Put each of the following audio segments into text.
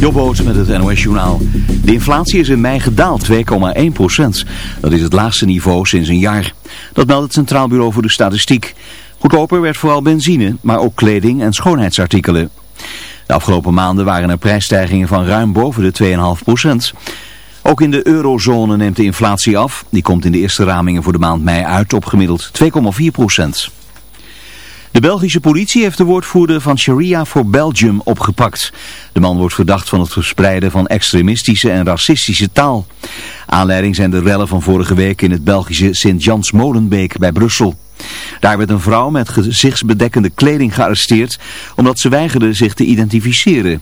Jobboot met het NOS Journaal. De inflatie is in mei gedaald 2,1 procent. Dat is het laagste niveau sinds een jaar. Dat meldt het Centraal Bureau voor de Statistiek. Goedkoper werd vooral benzine, maar ook kleding en schoonheidsartikelen. De afgelopen maanden waren er prijsstijgingen van ruim boven de 2,5 procent. Ook in de eurozone neemt de inflatie af. Die komt in de eerste ramingen voor de maand mei uit op gemiddeld 2,4 procent. De Belgische politie heeft de woordvoerder van Sharia voor Belgium opgepakt. De man wordt verdacht van het verspreiden van extremistische en racistische taal. Aanleiding zijn de rellen van vorige week in het Belgische Sint-Jans Molenbeek bij Brussel. Daar werd een vrouw met gezichtsbedekkende kleding gearresteerd omdat ze weigerde zich te identificeren.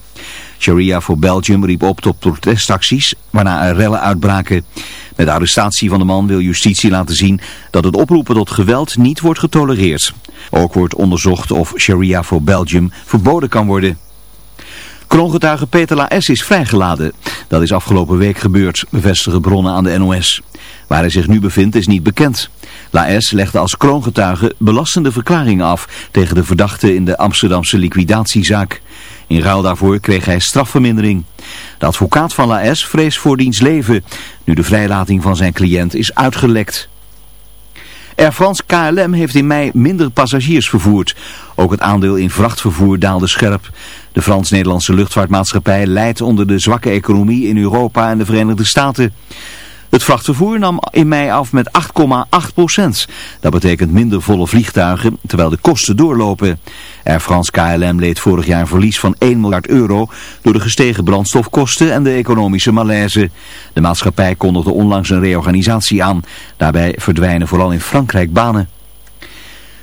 Sharia voor Belgium riep op tot protestacties waarna er rellen uitbraken. Met de arrestatie van de man wil justitie laten zien dat het oproepen tot geweld niet wordt getolereerd. Ook wordt onderzocht of Sharia voor Belgium verboden kan worden. Kroongetuige Peter Laes is vrijgeladen. Dat is afgelopen week gebeurd, bevestigen bronnen aan de NOS. Waar hij zich nu bevindt is niet bekend. Laes legde als kroongetuige belastende verklaringen af tegen de verdachte in de Amsterdamse liquidatiezaak. In ruil daarvoor kreeg hij strafvermindering. De advocaat van Laes vreest voor diens leven, nu de vrijlating van zijn cliënt is uitgelekt. Air France KLM heeft in mei minder passagiers vervoerd. Ook het aandeel in vrachtvervoer daalde scherp. De Frans-Nederlandse luchtvaartmaatschappij leidt onder de zwakke economie in Europa en de Verenigde Staten. Het vrachtvervoer nam in mei af met 8,8 procent. Dat betekent minder volle vliegtuigen, terwijl de kosten doorlopen. Air France KLM leed vorig jaar een verlies van 1 miljard euro door de gestegen brandstofkosten en de economische malaise. De maatschappij kondigde onlangs een reorganisatie aan. Daarbij verdwijnen vooral in Frankrijk banen.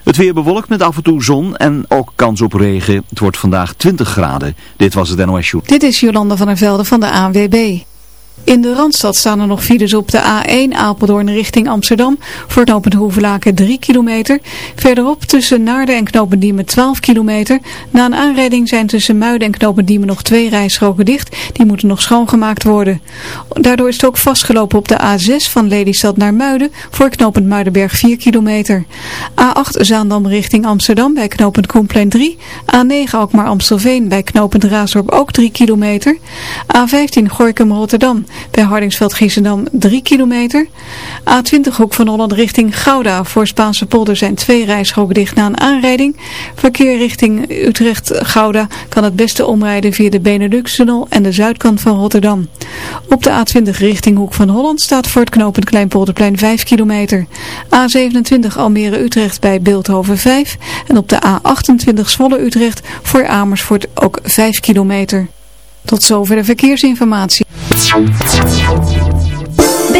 Het weer bewolkt met af en toe zon en ook kans op regen. Het wordt vandaag 20 graden. Dit was het NOS Show. Dit is Jolanda van der Velde van de ANWB. In de Randstad staan er nog files op de A1 Apeldoorn richting Amsterdam. Voor knooppunt Hoevelaken 3 kilometer. Verderop tussen Naarden en knooppunt Diemen 12 kilometer. Na een aanrijding zijn tussen Muiden en knooppunt nog twee rijstroken dicht. Die moeten nog schoongemaakt worden. Daardoor is het ook vastgelopen op de A6 van Lelystad naar Muiden. Voor knooppunt Muidenberg 4 kilometer. A8 Zaandam richting Amsterdam bij knooppunt Koenplein 3. A9 Alkmaar Amstelveen bij knooppunt Raasdorp ook 3 kilometer. A15 Gorkum Rotterdam bij Hardingsveld-Giessendam 3 kilometer. A20 Hoek van Holland richting Gouda. Voor Spaanse polder zijn twee rijstroken dicht na een aanrijding. Verkeer richting Utrecht-Gouda kan het beste omrijden via de Benelux-tunnel en de zuidkant van Rotterdam. Op de A20 richting Hoek van Holland staat voor het knooppunt Kleinpolderplein 5 kilometer. A27 Almere-Utrecht bij Beeldhoven 5. En op de A28 Zwolle-Utrecht voor Amersfoort ook 5 kilometer. Tot zover de verkeersinformatie. Thank you.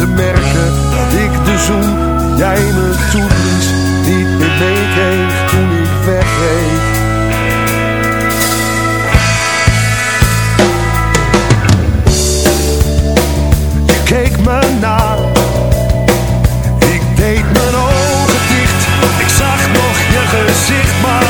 te merken dat ik de zoen jij me toeblies niet meer meekreeg toen ik wegreeg. Je keek me naar, ik deed mijn ogen dicht, ik zag nog je gezicht maar.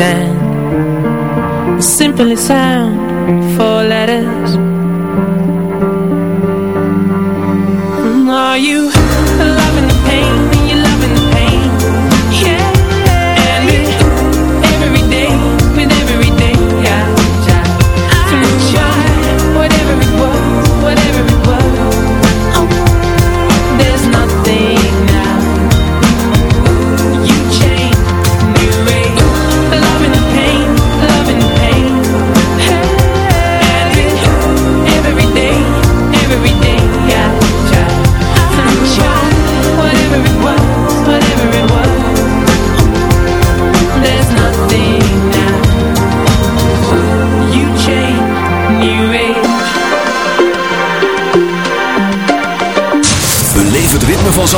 understand. Simply sound for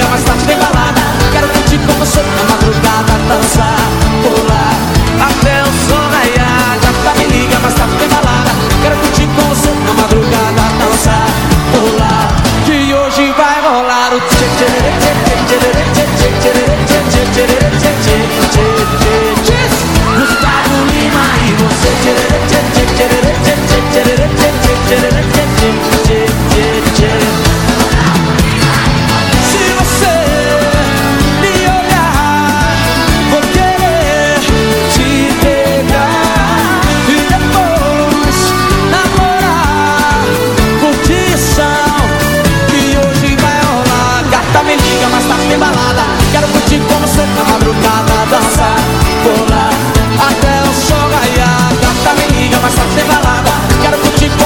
chega mais tarde de balada Quero curtir com você na madrugada Dançar, pular Até o sol raiar Já me liga mais tarde de balada Quero curtir com você na madrugada Dançar, pular Que hoje vai rolar o tchê tchê tchê tchê tchê tchê tchê tchê tchê tchê tchê tchê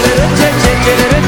chilleroo, chilleroo.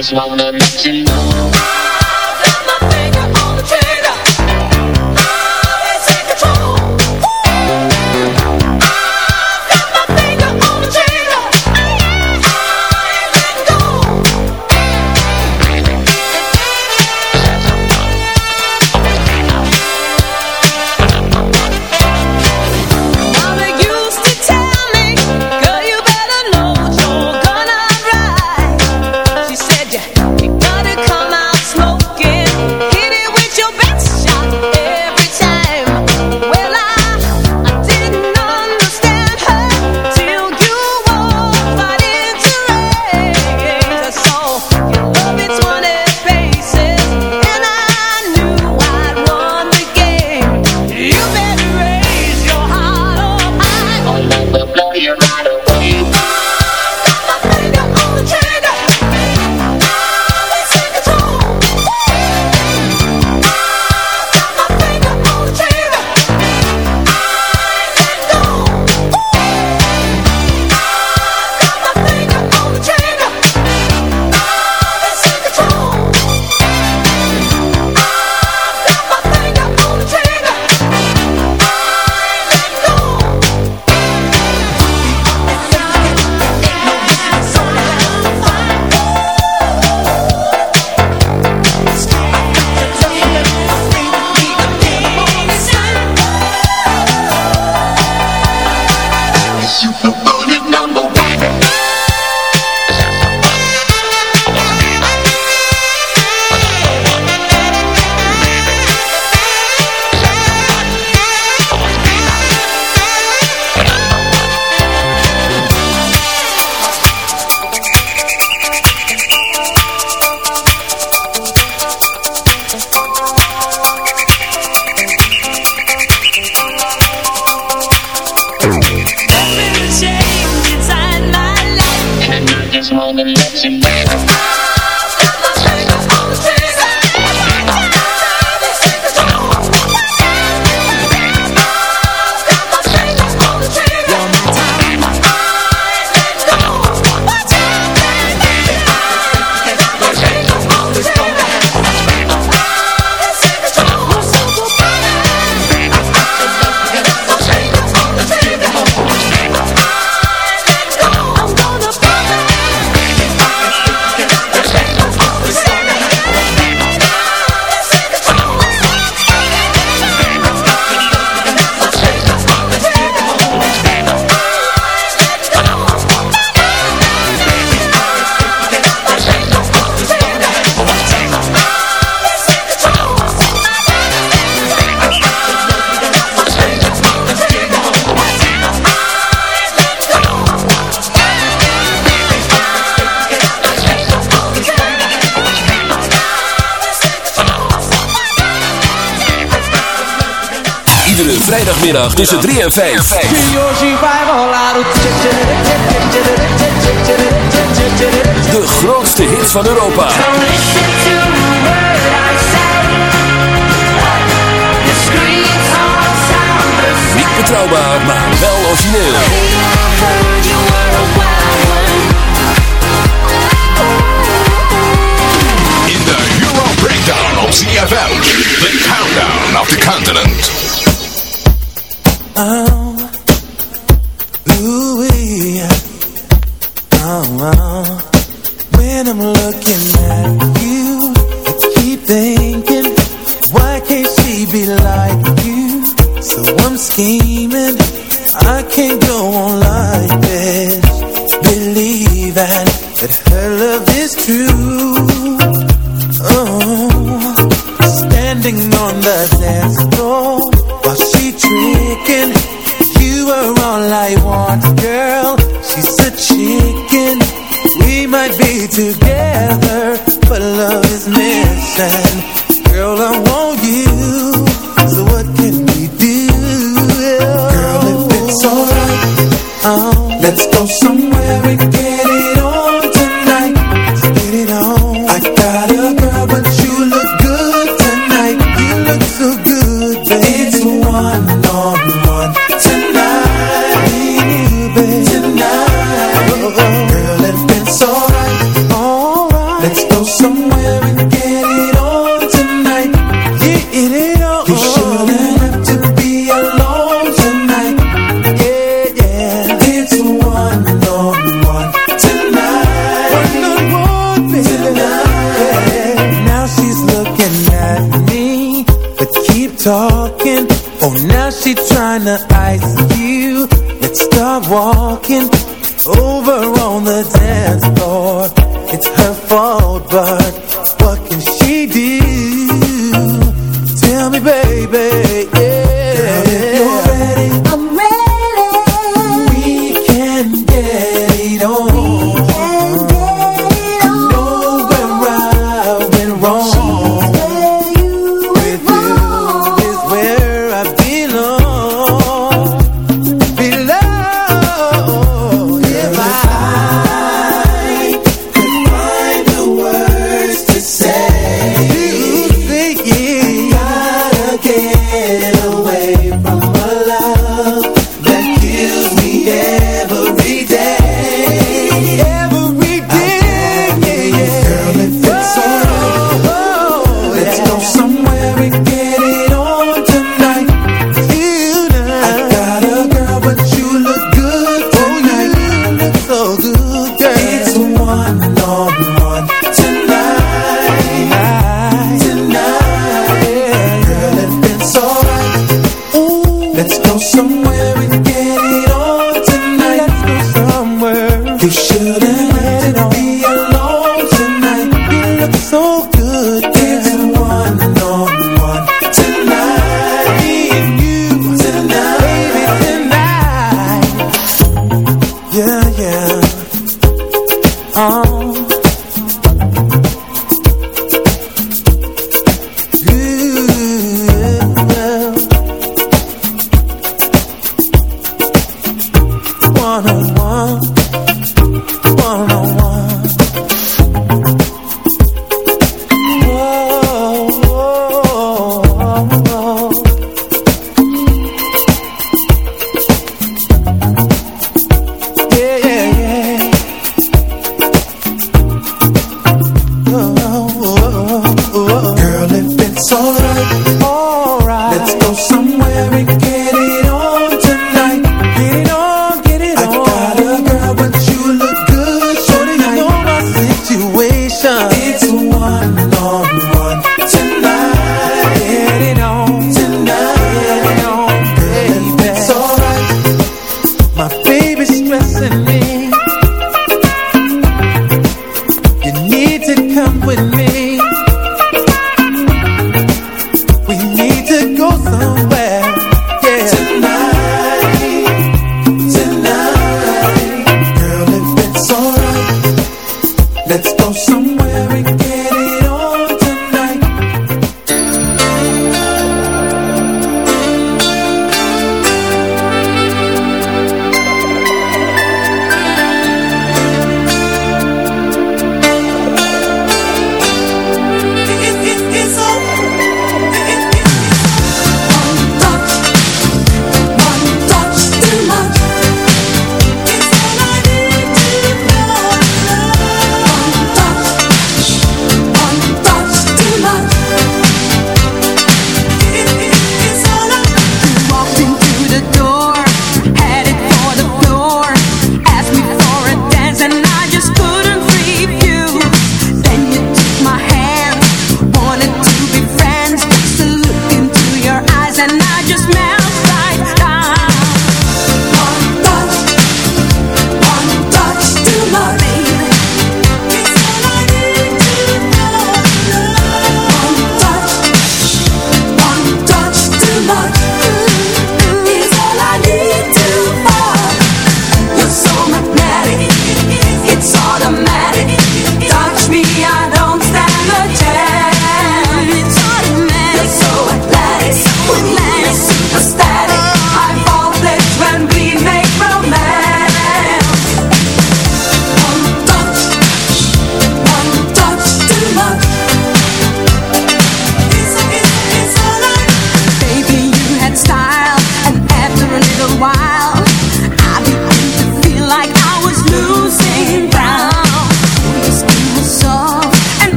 just wanna let you. tussen 3 en 5. De grootste hit van Europa. Niet betrouwbaar, maar wel origineel.